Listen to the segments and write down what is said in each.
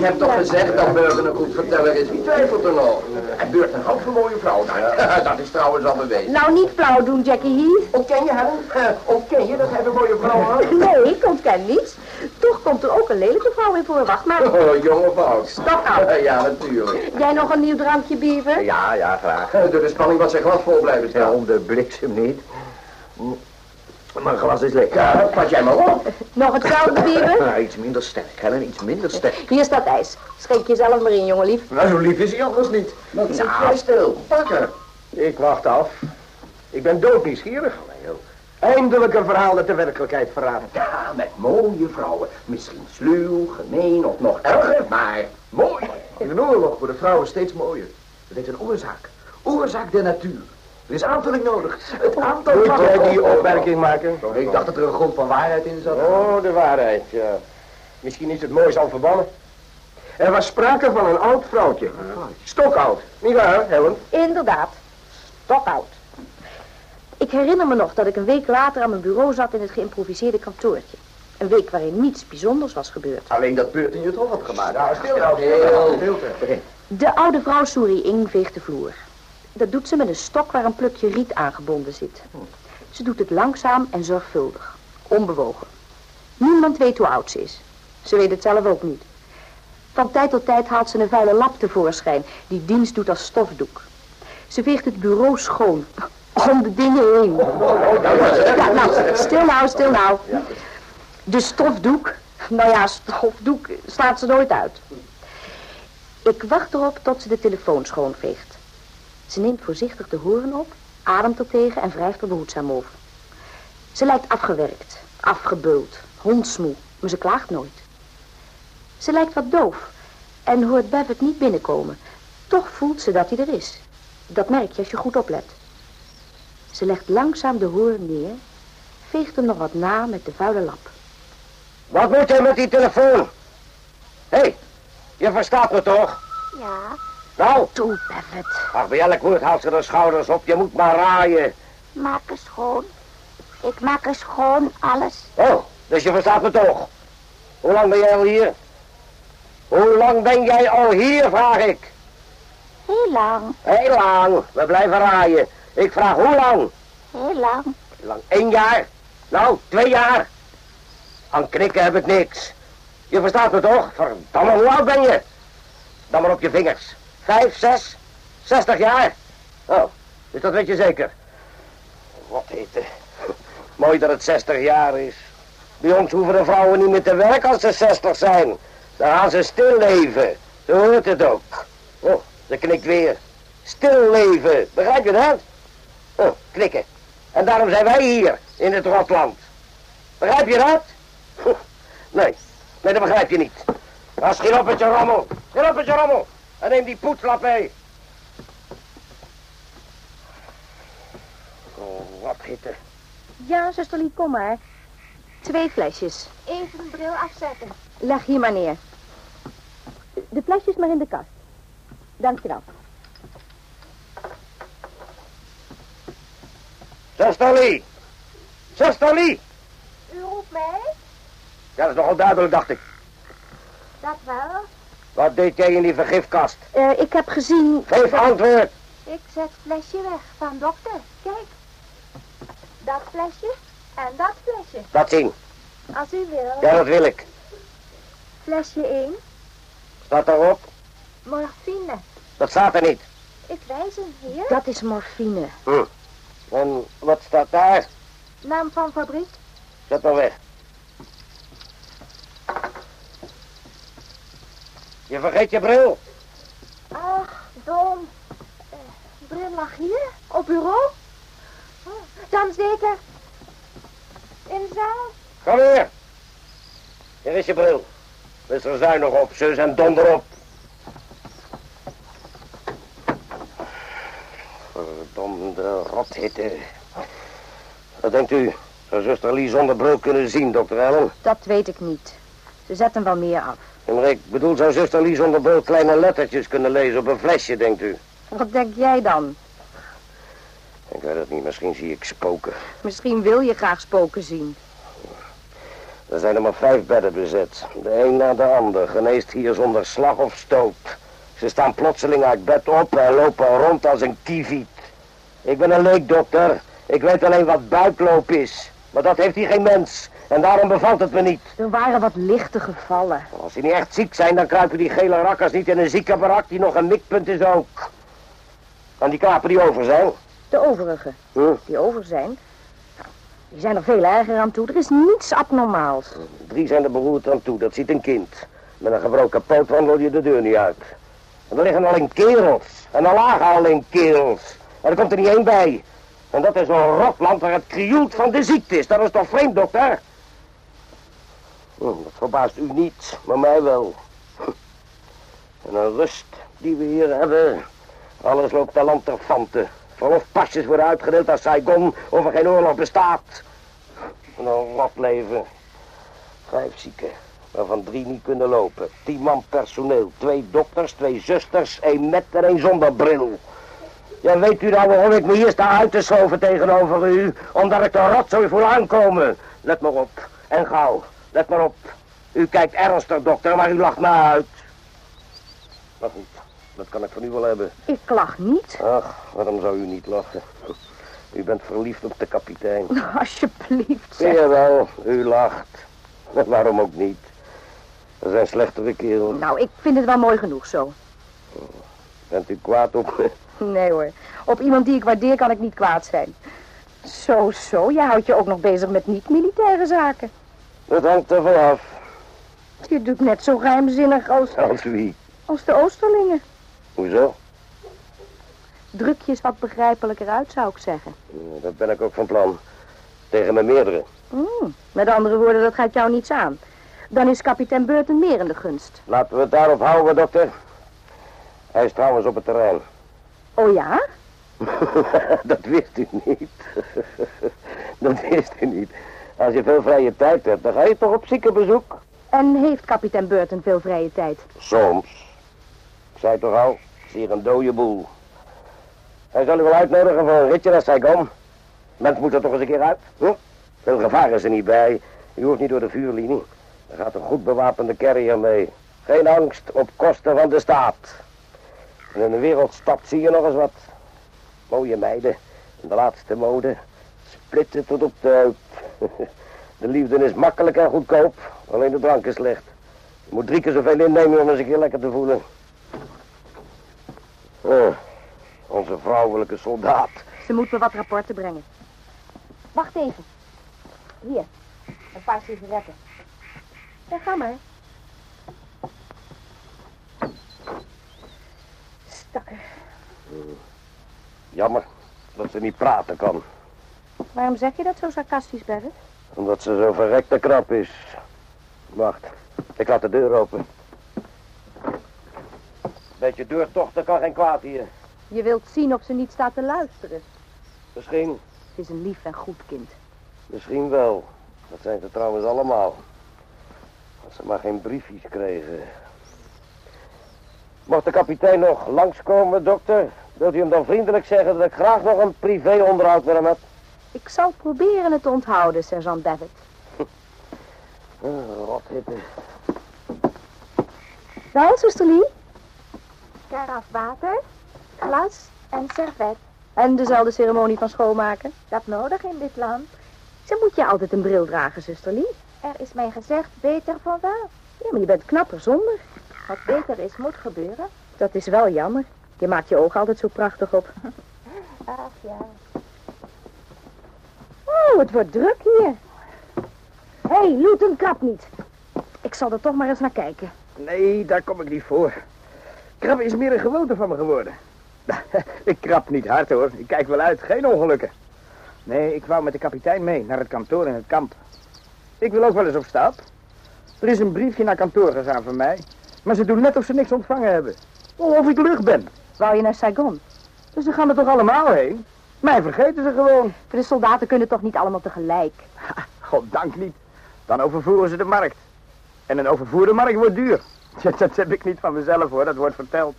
Ik heb toch gezegd dat Burger een goed verteller is. Wie twijfelt er nog? En Burger houdt van mooie vrouw. Nou, dat is trouwens al bewezen. Nou, niet flauw doen, Jackie Heath. Ontken je, Helen? Ontken je dat hij een mooie vrouw had? Nee, ik ontken niets. Toch komt er ook een lelijke vrouw in voor. Wacht maar. Oh, jonge vrouw. Stop nou. Ja, natuurlijk. Jij nog een nieuw drankje, Beaver? Ja, ja, graag. Door de spanning was zijn glas vol blijven Ja, staan. om de bliksem niet. Mijn glas is leeg. Ja, pas jij maar op. Nog hetzelfde, Beaver? Ja, iets minder sterk, Helen, iets minder sterk. Hier staat ijs. Schenk jezelf maar in, jongenlief. Nou, zo lief is hij anders niet. Wat zit jij stil? Pakken. Ik wacht af. Ik ben doodnieuwsgierig. Eindelijk een verhaal dat de werkelijkheid verraadt. Ja, met mooie vrouwen. Misschien sluw, gemeen of nog erger, maar mooi. In de oorlog worden vrouwen steeds mooier. Dat heeft een oorzaak. Oorzaak der natuur. Er is aanvulling nodig. Het aantal Moet jij die opmerking maken? Ik dacht dat er een grond van waarheid in zat. Oh, de waarheid, ja. Misschien is het moois al verbannen. Er was sprake van een oud vrouwtje. Stokoud. Niet waar, Helen? Inderdaad. Stokoud. Ik herinner me nog dat ik een week later aan mijn bureau zat in het geïmproviseerde kantoortje. Een week waarin niets bijzonders was gebeurd. Alleen dat beurt in je toch had gemaakt. Ja, stil nou, Heel. Stilte. Begin. De oude vrouw Soeri Ing veegt de vloer. Dat doet ze met een stok waar een plukje riet aangebonden zit. Ze doet het langzaam en zorgvuldig. Onbewogen. Niemand weet hoe oud ze is. Ze weet het zelf ook niet. Van tijd tot tijd haalt ze een vuile lap tevoorschijn die dienst doet als stofdoek. Ze veegt het bureau schoon. Om de dingen heen. Nou, stil nou, stil nou. De stofdoek, nou ja, stofdoek slaat ze nooit uit. Ik wacht erop tot ze de telefoon schoonveegt. Ze neemt voorzichtig de hoorn op, ademt er tegen en wrijft er behoedzaam over. Ze lijkt afgewerkt, afgebeuld, hondsmoe, maar ze klaagt nooit. Ze lijkt wat doof en hoort Bevet niet binnenkomen. Toch voelt ze dat hij er is. Dat merk je als je goed oplet. Ze legt langzaam de hoorn neer, veegt hem nog wat na met de vuile lap. Wat moet hij met die telefoon? Hé, hey, je verstaat me toch? Ja, Nou, toe, ach, bij elk woord haalt ze de schouders op. Je moet maar raaien. Maak er schoon. Ik maak er schoon alles. Oh, dus je verstaat me toch? Hoe lang ben jij al hier? Hoe lang ben jij al hier, vraag ik? Heel lang, Heel lang. We blijven raaien. Ik vraag hoe lang? heel lang. Lang. Eén jaar? Nou, twee jaar? Aan knikken heb ik niks. Je verstaat me toch? Verdamme, hoe oud ben je? Dan maar op je vingers. Vijf, zes, zestig jaar? Oh, dus dat weet je zeker. Wat heet het? Mooi dat het zestig jaar is. Bij ons hoeven de vrouwen niet meer te werken als ze zestig zijn. Dan gaan ze stil leven. Zo hoort het ook. Oh, ze knikt weer. Stil leven, begrijp je dat? Oh, knikken. En daarom zijn wij hier, in het Rotland. Begrijp je dat? Nee, nee, dat begrijp je niet. Nou, schiet op met je rommel. Schiet op je rommel. En neem die poetslap mee. Oh, wat hitte. Ja, zuster Lief, kom maar. Twee flesjes. Even een bril afzetten. Leg hier maar neer. De flesjes maar in de kast. Dankjewel. Zuster Lee. Zuster Lee. U roept mij? Ja, dat is nogal duidelijk, dacht ik. Dat wel. Wat deed jij in die vergifkast? Eh, ik heb gezien... Geef antwoord. Ik zet het flesje weg van dokter. Kijk. Dat flesje en dat flesje. Laat zien. Als u wil. Ja, dat wil ik. Flesje 1. Staat daarop? Morfine. Dat staat er niet. Ik wijs hem hier. Dat is morfine. En wat staat daar? Naam van fabriek. Zet maar weg. Je vergeet je bril. Ach, dom. Eh, bril lag hier, op bureau. Dan zeker. In de zaal. Kom hier. Hier is je bril. Wees er zuinig op, zus, en donder op. Verdomde rothitte. Wat denkt u? Zou zuster Lee zonder bril kunnen zien, dokter Allen? Dat weet ik niet. Ze zetten wel meer af. Ik bedoel, zou zuster Lee zonder bril kleine lettertjes kunnen lezen op een flesje, denkt u? Wat denk jij dan? Ik weet het niet, misschien zie ik spoken. Misschien wil je graag spoken zien. Er zijn er maar vijf bedden bezet. De een na de ander geneest hier zonder slag of stoot. Ze staan plotseling uit bed op en lopen rond als een kieviet. Ik ben een leekdokter. Ik weet alleen wat buikloop is. Maar dat heeft hier geen mens. En daarom bevalt het me niet. Er waren wat lichte gevallen. Als die niet echt ziek zijn, dan kruipen die gele rakkers niet in een ziekenbarak die nog een mikpunt is ook. En die knapen die over zijn. De overigen, Hm? die over zijn, nou, die zijn er veel erger aan toe. Er is niets abnormaals. Drie zijn er beroerd aan toe, dat ziet een kind. Met een gebroken poot wandel je de deur niet uit. En er liggen alleen kerels. En er lagen alleen kerels. En er komt er niet één bij. En dat is een rotland waar het krioelt van de ziekte is. Dat is toch vreemd, dokter? Hm, dat verbaast u niet, maar mij wel. En een rust die we hier hebben. Alles loopt ter fante. Verlofpasjes worden uitgedeeld als Saigon of er geen oorlog bestaat. En een rot leven. Vijf zieken, waarvan drie niet kunnen lopen. Tien man personeel, twee dokters, twee zusters, één met en één zonder bril. Ja, weet u nou waarom ik me hier sta uit te schoven tegenover u? Omdat ik de rotzooi voel aankomen. Let maar op. En gauw. Let maar op. U kijkt ernstig, dokter, maar u lacht me uit. Maar goed, dat kan ik van u wel hebben. Ik lach niet. Ach, waarom zou u niet lachen? U bent verliefd op de kapitein. Alsjeblieft, zeg. je wel, u lacht. Waarom ook niet? Er zijn slechtere kerels. Nou, ik vind het wel mooi genoeg zo. Bent u kwaad op me? Nee hoor, op iemand die ik waardeer kan ik niet kwaad zijn. Zo, zo, je houdt je ook nog bezig met niet-militaire zaken. Dat hangt er vanaf. Je doet net zo geheimzinnig als, Als wie? als de Oosterlingen. Hoezo? Druk je eens wat begrijpelijker uit, zou ik zeggen. Ja, Dat ben ik ook van plan. Tegen mijn meerdere. Hmm, met andere woorden, dat gaat jou niets aan. Dan is kapitein Burton meer in de gunst. Laten we het daarop houden, dokter. Hij is trouwens op het terrein. Oh ja? dat wist u niet. dat wist u niet. Als je veel vrije tijd hebt, dan ga je toch op ziekenbezoek? En heeft kapitein Burton veel vrije tijd? Soms. Ik zei toch al, is hier een dode boel. Hij zal u wel uitnodigen voor een ritje naar Saigon. Mens moet er toch eens een keer uit. Hm? Veel gevaar is er niet bij. U hoeft niet door de vuurlinie. Er gaat een goed bewapende carrier mee. Geen angst op kosten van de staat. En in de wereldstad zie je nog eens wat. Mooie meiden. In de laatste mode. Splitten tot op de heup. De liefde is makkelijk en goedkoop. Alleen de drank is slecht. Je moet drie keer zoveel innemen om eens een keer lekker te voelen. Oh, onze vrouwelijke soldaat. Ze moet me wat rapporten brengen. Wacht even. Hier, een paar sigaretten. Ja, ga maar. Stakker. Jammer dat ze niet praten kan. Waarom zeg je dat zo sarcastisch, Barrett? Omdat ze zo verrekte knap is. Wacht, ik laat de deur open. Beetje deurtochten kan geen kwaad hier. Je wilt zien of ze niet staat te luisteren. Misschien, Ze is een lief en goed kind. misschien wel. Dat zijn ze trouwens allemaal. Als ze maar geen briefjes kregen. Mocht de kapitein nog langskomen, dokter? Wilt u hem dan vriendelijk zeggen dat ik graag nog een privéonderhoud met hem heb? Ik zal proberen het te onthouden, sergeant David. Oh, rothitte. Wel, zuster Lee? Karaf water, glas en servet. En dezelfde ceremonie van schoonmaken? Dat nodig in dit land. Ze moet je altijd een bril dragen, zuster Lee. Er is mij gezegd beter van wel. Ja, maar je bent knapper zonder. Wat beter is, moet gebeuren. Dat is wel jammer. Je maakt je ogen altijd zo prachtig op. Ach ja. Oh, het wordt druk hier. Hé, hey, Luton krap niet. Ik zal er toch maar eens naar kijken. Nee, daar kom ik niet voor. Krabben is meer een gewoonte van me geworden. ik krab niet hard hoor. Ik kijk wel uit. Geen ongelukken. Nee, ik wou met de kapitein mee naar het kantoor in het kamp. Ik wil ook wel eens op stap. Er is een briefje naar kantoor gegaan van mij. Maar ze doen net of ze niks ontvangen hebben. Of ik lucht ben. Wou je naar Saigon? Dus ze gaan er toch allemaal heen? Mij vergeten ze gewoon. De soldaten kunnen toch niet allemaal tegelijk? Goddank niet. Dan overvoeren ze de markt. En een overvoerde markt wordt duur. Dat, dat heb ik niet van mezelf hoor, dat wordt verteld.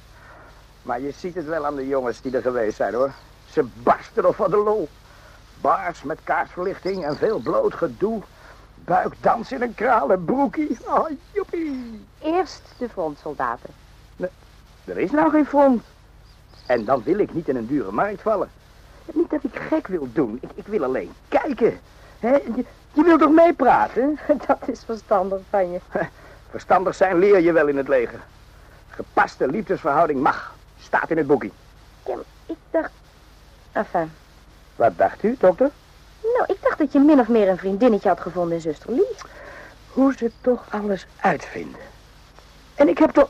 Maar je ziet het wel aan de jongens die er geweest zijn hoor. Ze barsten of wat de lol. Baars met kaarsverlichting en veel bloot gedoe. buikdans in een kralen broekie. Oh, joepie. Eerst de frontsoldaten. Er is nou geen front. En dan wil ik niet in een dure markt vallen. Niet dat ik gek wil doen. Ik, ik wil alleen kijken. Je, je wilt toch meepraten? Dat is verstandig van je. Verstandig zijn leer je wel in het leger. Gepaste liefdesverhouding mag. Staat in het boekje. Ja, ik dacht... Enfin, Wat dacht u, dokter? nou, ik dacht dat je min of meer een vriendinnetje had gevonden in zuster Lie. Hoe ze toch alles uitvinden. En ik heb toch...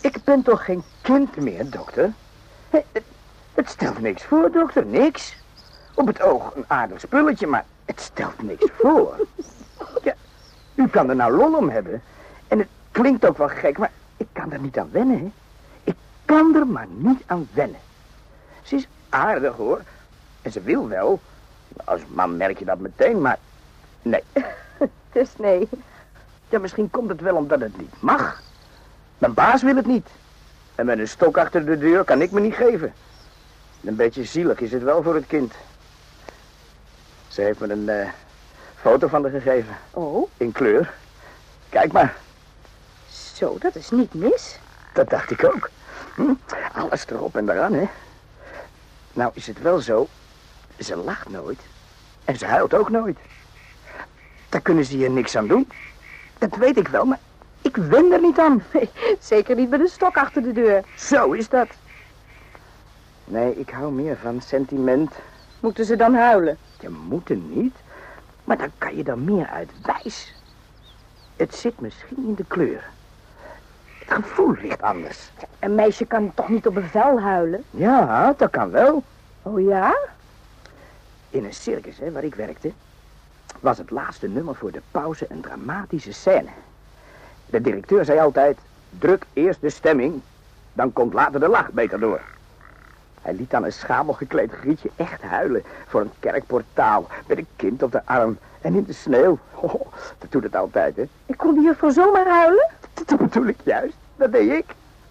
Ik ben toch geen kind meer, dokter? Het stelt niks voor, dokter. Niks. Op het oog een aardig spulletje, maar het stelt niks voor. Ja, u kan er nou lol om hebben. En het klinkt ook wel gek, maar ik kan er niet aan wennen, hè. Ik kan er maar niet aan wennen. Ze is aardig, hoor. En ze wil wel. Als man merk je dat meteen, maar... Nee, Dus nee. ja, misschien komt het wel omdat het niet mag. Mijn baas wil het niet. En met een stok achter de deur kan ik me niet geven. Een beetje zielig is het wel voor het kind. Ze heeft me een eh, foto van haar gegeven. Oh, In kleur. Kijk maar, zo, dat is niet mis. dat dacht ik ook. Hm? Alles erop en eraan, hè. Nou is het wel zo. Ze lacht nooit. En ze huilt ook nooit. Daar kunnen ze hier niks aan doen. Dat weet ik wel, maar ik wen er niet aan. Nee, zeker niet met een stok achter de deur. Zo is dat. Nee, ik hou meer van sentiment. Moeten ze dan huilen? Je moet er niet, maar dan kan je er meer uit wijs. Het zit misschien in de kleur. Het gevoel ligt anders. Een meisje kan toch niet op bevel huilen? Ja, dat kan wel. Oh ja? In een circus hè, waar ik werkte, was het laatste nummer voor de pauze een dramatische scène. De directeur zei altijd, druk eerst de stemming, dan komt later de lach beter door. Hij liet dan een schamel gekleed grietje echt huilen voor een kerkportaal met een kind op de arm en in de sneeuw. Oh, dat doet het altijd, hè. Ik kon die juffrouw zomaar huilen? Dat, bedoel ik juist. Dat deed ik.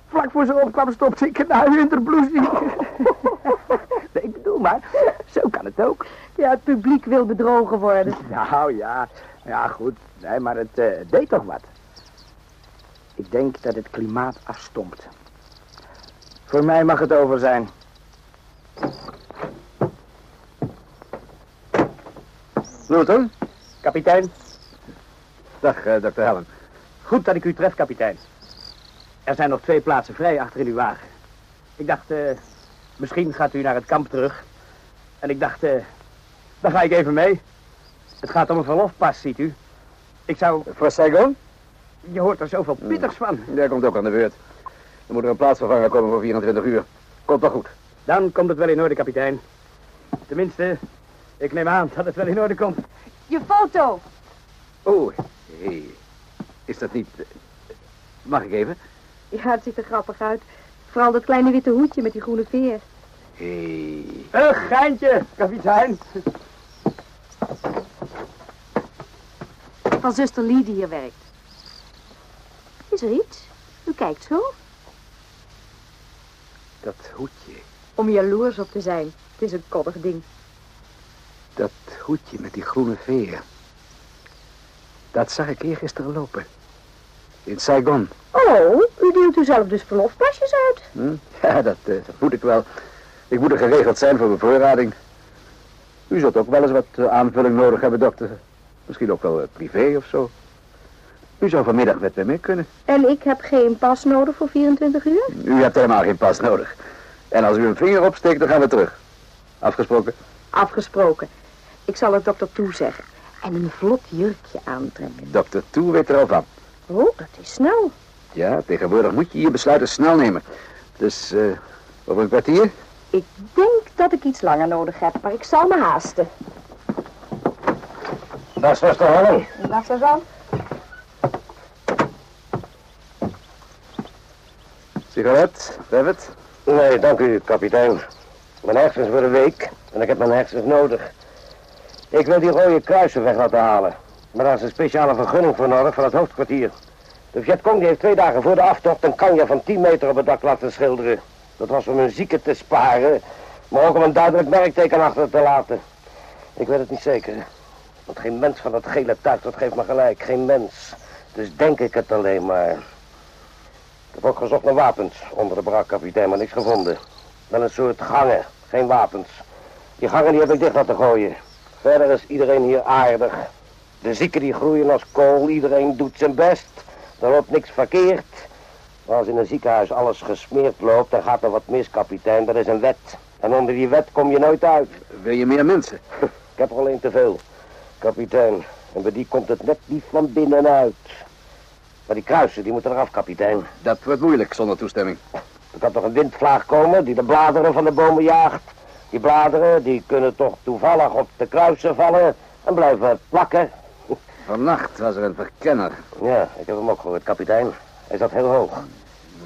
Vlak voor ze opkwam stopte ik een huil in de blouse. nee, ik bedoel maar, zo kan het ook. Ja, het publiek wil bedrogen worden. Nou ja, ja goed. Nee, maar het eh, deed toch wat. Ik denk dat het klimaat afstompt. Voor mij mag het over zijn. Kapitein, Dag, eh, dokter Helen. goed dat ik u tref, kapitein. Er zijn nog twee plaatsen vrij achter in uw wagen. Ik dacht, eh, misschien gaat u naar het kamp terug. En ik dacht, eh, dan ga ik even mee. Het gaat om een verlofpas, ziet u. Ik zou... Voor Saigon? Je hoort er zoveel pittigs van. Jij komt ook aan de beurt. Er moet er een plaatsvervanger komen voor 24 uur. Komt wel goed. Dan komt het wel in orde, kapitein. Tenminste, ik neem aan dat het wel in orde komt. Je foto! Oh, hey. Is dat niet... eh, Mag ik even? Ja, het ziet er grappig uit. Vooral dat kleine witte hoedje met die groene veer. Hey. Een geintje, kapitein. Van zuster Lee die hier werkt. Is er iets? U kijkt zo. Dat hoedje. Om jaloers op te zijn. Het is een koddig ding. Dat hoedje met die groene veer. Dat zag ik eergisteren lopen. In Saigon. Oh, u deelt u zelf dus verlofpasjes uit. Hm? Ja, dat, eh, dat moet ik wel. Ik moet er geregeld zijn voor bevoorrading. U zult ook wel eens wat eh, aanvulling nodig hebben, dokter. Misschien ook wel eh, privé of zo. U zou vanmiddag met me mee kunnen. En ik heb geen pas nodig voor 24 uur? U hebt helemaal geen pas nodig. En als u een vinger opsteekt, dan gaan we terug. Afgesproken? Afgesproken. Ik zal het dokter toezeggen. En een vlot jurkje aantrekken. Dokter Toe weet er al van. Oh, dat is snel. Ja, tegenwoordig moet je je besluiten snel nemen. Dus, eh, over een kwartier? Ik denk dat ik iets langer nodig heb, maar ik zal me haasten. Dag, zuster Helen. Dag, Sazan. Sigaret, David? Nee, dank u, kapitein. Mijn hersens voor een week en ik heb mijn hersens nodig. Ik wil die rode kruisen weg laten halen. Maar daar is een speciale vergunning voor nodig van het hoofdkwartier. De Vietcong heeft twee dagen voor de aftocht een kanje van 10 meter op het dak laten schilderen. Dat was om hun zieken te sparen, maar ook om een duidelijk merkteken achter te laten. Ik weet het niet zeker. Want geen mens van dat gele tuig, dat geeft me gelijk. Geen mens. Dus denk ik het alleen maar. Ik heb ook gezocht naar wapens onder de brak, kapitein, maar niks gevonden. Wel een soort gangen, geen wapens. Die gangen die heb ik dicht laten gooien. Verder is iedereen hier aardig. De zieken die groeien als kool, iedereen doet zijn best. Er loopt niks verkeerd. Maar als in een ziekenhuis alles gesmeerd loopt, dan gaat er wat mis, kapitein. Dat is een wet. En onder die wet kom je nooit uit. Wil je meer mensen? Ik heb er alleen te veel, kapitein. En bij die komt het net niet van binnenuit. Maar die kruisen, die moeten eraf, kapitein. Dat wordt moeilijk zonder toestemming. Er kan toch een windvlaag komen die de bladeren van de bomen jaagt. Die bladeren, die kunnen toch toevallig op de kruisen vallen en blijven plakken. Vannacht was er een verkenner. Ja, ik heb hem ook gehoord, kapitein. Hij zat heel hoog.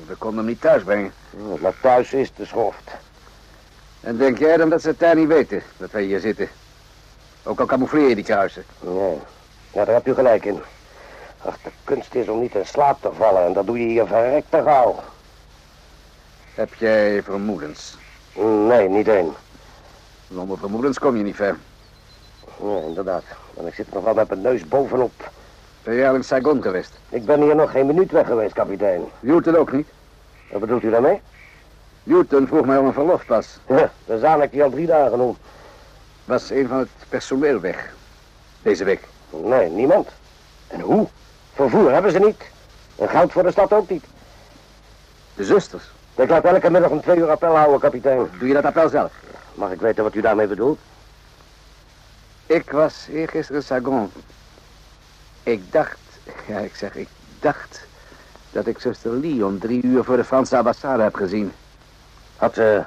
We konden hem niet thuis brengen. Maar thuis is de schoft. En denk jij dan dat ze het daar niet weten, dat wij hier zitten? Ook al camoufleer je die kruisen. Nee, ja, daar heb u gelijk in. Ach, de kunst is om niet in slaap te vallen en dat doe je hier verrekte gauw. Heb jij vermoedens? Nee, niet één. Zonder vermoedens kom je niet ver. Ja, inderdaad. En ik zit nog wel met mijn neus bovenop. Ben jij al in Saigon geweest? Ik ben hier nog geen minuut weg geweest, kapitein. Newton ook niet? Wat bedoelt u daarmee? Newton vroeg mij om een verlofpas. Ja, daar zaan ik die al drie dagen om. Was een van het personeel weg. Deze week. Nee, niemand. En hoe? Vervoer hebben ze niet. En geld voor de stad ook niet. De zusters. Ik laat elke middag om twee uur appel houden, kapitein. Doe je dat appel zelf? Mag ik weten wat u daarmee bedoelt? Ik was eergisteren in Saigon. Ik dacht, ja ik zeg ik dacht dat ik zuster Lee om drie uur voor de Franse ambassade heb gezien. Had ze...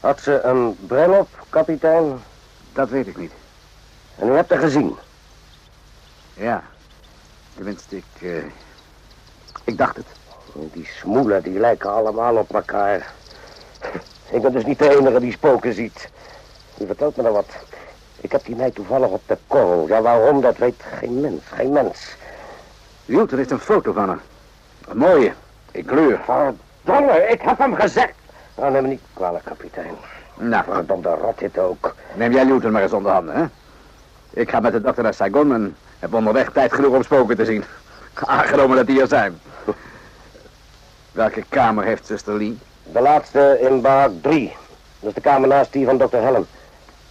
Had ze een bril op, kapitein? Dat weet ik niet. En u hebt haar gezien? Ja. Tenminste, ik... eh, ik dacht het. Die smoelen, die lijken allemaal op elkaar. Ik ben dus niet de enige die spoken ziet. U vertelt me dan wat. Ik heb die meid toevallig op de korrel. Ja, waarom, dat weet geen mens. Geen mens. Newton heeft een foto van haar. Een mooie. In kleur. Verdomme, ik heb hem gezegd. Nou, neem me niet kwalijk, kapitein. Nou, Verdomde rot dit ook. neem jij Newton maar eens onder handen, hè? Ik ga met de dokter naar Saigon en heb onderweg tijd genoeg om spoken te zien. Aangenomen dat die er zijn. Welke kamer heeft zuster Lee? De laatste in barak 3. Dat is de kamer naast die van dokter Helen.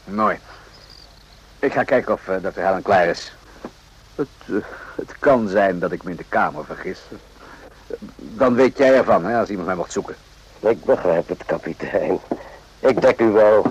Mooi. Ik ga kijken of uh, dokter Helen klaar is. Het, eh, het kan zijn dat ik me in de kamer vergis. Dan weet jij ervan, hè, als iemand mij mocht zoeken. Ik begrijp het, kapitein. Ik dek u wel.